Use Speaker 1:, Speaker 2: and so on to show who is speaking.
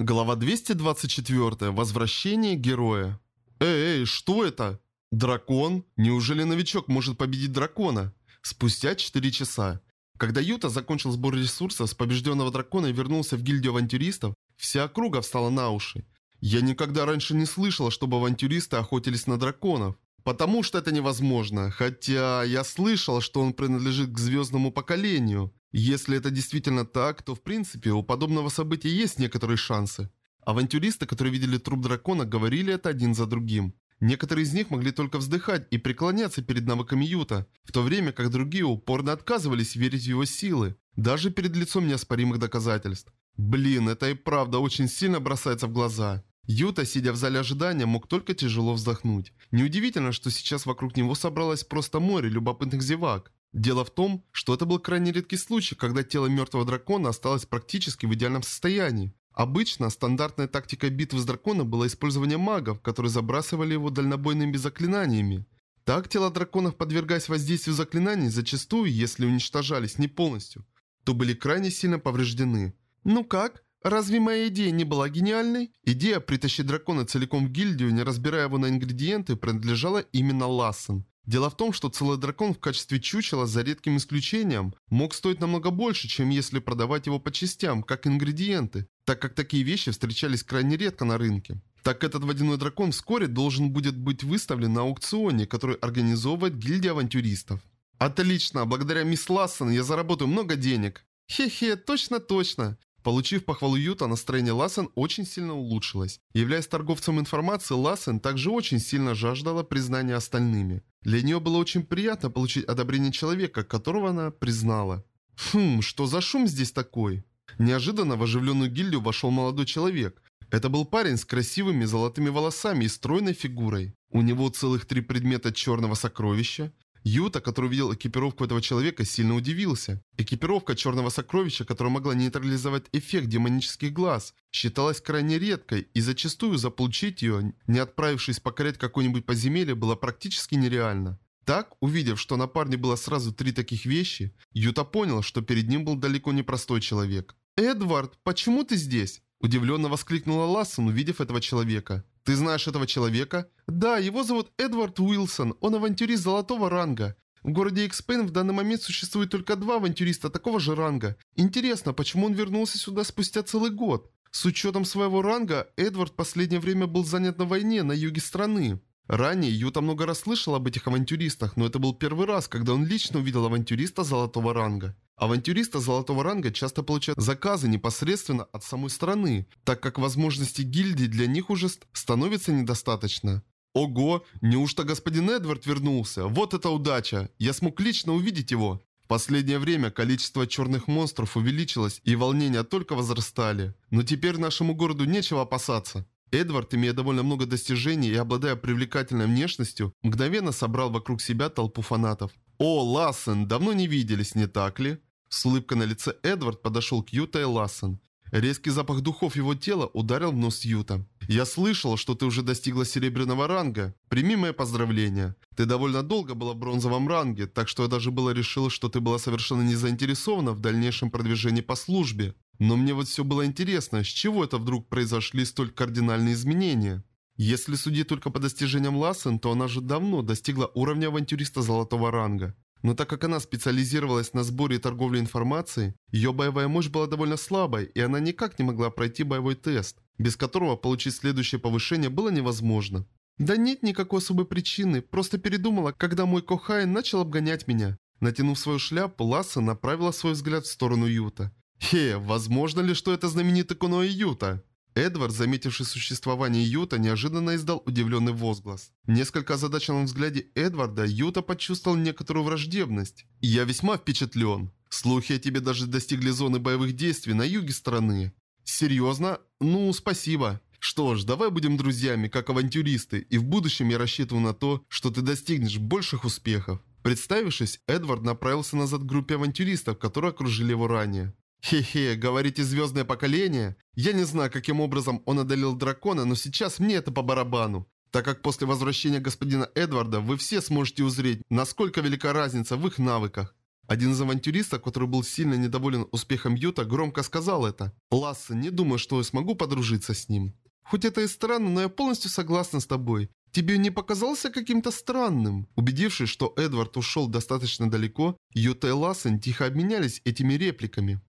Speaker 1: Глава 224. Возвращение героя. Эй, что это? Дракон? Неужели новичок может победить дракона? Спустя 4 часа. Когда Юта закончил сбор ресурсов с побежденного дракона и вернулся в гильдию авантюристов, вся округа встала на уши. Я никогда раньше не слышала, чтобы авантюристы охотились на драконов. Потому что это невозможно, хотя я слышал, что он принадлежит к звездному поколению. Если это действительно так, то в принципе у подобного события есть некоторые шансы. Авантюристы, которые видели труп дракона, говорили это один за другим. Некоторые из них могли только вздыхать и преклоняться перед навыками Юта, в то время как другие упорно отказывались верить в его силы, даже перед лицом неоспоримых доказательств. Блин, это и правда очень сильно бросается в глаза. Юта, сидя в зале ожидания, мог только тяжело вздохнуть. Неудивительно, что сейчас вокруг него собралось просто море любопытных зевак. Дело в том, что это был крайне редкий случай, когда тело мертвого дракона осталось практически в идеальном состоянии. Обычно стандартная тактика битвы с драконом была использование магов, которые забрасывали его дальнобойными заклинаниями. Так тела драконов, подвергаясь воздействию заклинаний, зачастую, если уничтожались не полностью, то были крайне сильно повреждены. «Ну как? Разве моя идея не была гениальной? Идея притащить дракона целиком в гильдию, не разбирая его на ингредиенты, принадлежала именно Лассен. Дело в том, что целый дракон в качестве чучела, за редким исключением, мог стоить намного больше, чем если продавать его по частям, как ингредиенты, так как такие вещи встречались крайне редко на рынке. Так этот водяной дракон вскоре должен будет быть выставлен на аукционе, который организовывает гильдия авантюристов. Отлично, благодаря мисс Лассен я заработаю много денег. Хе-хе, точно-точно. Получив похвалу Юта, настроение Лассен очень сильно улучшилось. Являясь торговцем информации, Лассен также очень сильно жаждала признания остальными. Для нее было очень приятно получить одобрение человека, которого она признала. Хм, что за шум здесь такой? Неожиданно в оживленную гильдию вошел молодой человек. Это был парень с красивыми золотыми волосами и стройной фигурой. У него целых три предмета черного сокровища. Юта, который увидел экипировку этого человека, сильно удивился. Экипировка черного сокровища, которая могла нейтрализовать эффект демонических глаз, считалась крайне редкой, и зачастую заполучить ее, не отправившись покорять какое-нибудь подземелье, было практически нереально. Так, увидев, что на парне было сразу три таких вещи, Юта понял, что перед ним был далеко не простой человек. «Эдвард, почему ты здесь?» Удивленно воскликнула Лассон, увидев этого человека. «Ты знаешь этого человека?» «Да, его зовут Эдвард Уилсон, он авантюрист золотого ранга. В городе Экспейн в данный момент существует только два авантюриста такого же ранга. Интересно, почему он вернулся сюда спустя целый год? С учетом своего ранга, Эдвард в последнее время был занят на войне на юге страны. Ранее Юта много раз слышал об этих авантюристах, но это был первый раз, когда он лично увидел авантюриста золотого ранга. Авантюристы золотого ранга часто получают заказы непосредственно от самой страны, так как возможности гильдии для них уже становится недостаточно. Ого, неужто господин Эдвард вернулся? Вот это удача! Я смог лично увидеть его. В последнее время количество черных монстров увеличилось и волнения только возрастали. Но теперь нашему городу нечего опасаться. Эдвард, имея довольно много достижений и обладая привлекательной внешностью, мгновенно собрал вокруг себя толпу фанатов. «О, Лассен, давно не виделись, не так ли?» С улыбкой на лице Эдвард подошел к Юта и Лассен. Резкий запах духов его тела ударил в нос Юта. «Я слышал, что ты уже достигла серебряного ранга. Прими мои поздравления. Ты довольно долго была в бронзовом ранге, так что я даже было решил, что ты была совершенно не заинтересована в дальнейшем продвижении по службе. Но мне вот все было интересно, с чего это вдруг произошли столь кардинальные изменения?» Если судить только по достижениям Лассен, то она же давно достигла уровня авантюриста золотого ранга. Но так как она специализировалась на сборе и торговле информацией, ее боевая мощь была довольно слабой, и она никак не могла пройти боевой тест, без которого получить следующее повышение было невозможно. Да нет никакой особой причины, просто передумала, когда мой кохай начал обгонять меня. Натянув свою шляпу, Ласса направила свой взгляд в сторону Юта. «Хе, возможно ли, что это знаменитый Куноэ Юта?» Эдвард, заметивший существование Юта, неожиданно издал удивленный возглас. Несколько озадаченном взгляде Эдварда Юта почувствовал некоторую враждебность. «Я весьма впечатлен. Слухи о тебе даже достигли зоны боевых действий на юге страны». «Серьезно? Ну, спасибо». Что ж, давай будем друзьями, как авантюристы, и в будущем я рассчитываю на то, что ты достигнешь больших успехов. Представившись, Эдвард направился назад к группе авантюристов, которые окружили его ранее. Хе-хе, говорите звездное поколение? Я не знаю, каким образом он одолел дракона, но сейчас мне это по барабану. Так как после возвращения господина Эдварда вы все сможете узреть, насколько велика разница в их навыках. Один из авантюристов, который был сильно недоволен успехом Юта, громко сказал это. «Лассе, не думаю, что я смогу подружиться с ним». «Хоть это и странно, но я полностью согласна с тобой. Тебе не показался каким-то странным?» Убедившись, что Эдвард ушел достаточно далеко, Юта и Лассен тихо обменялись этими репликами.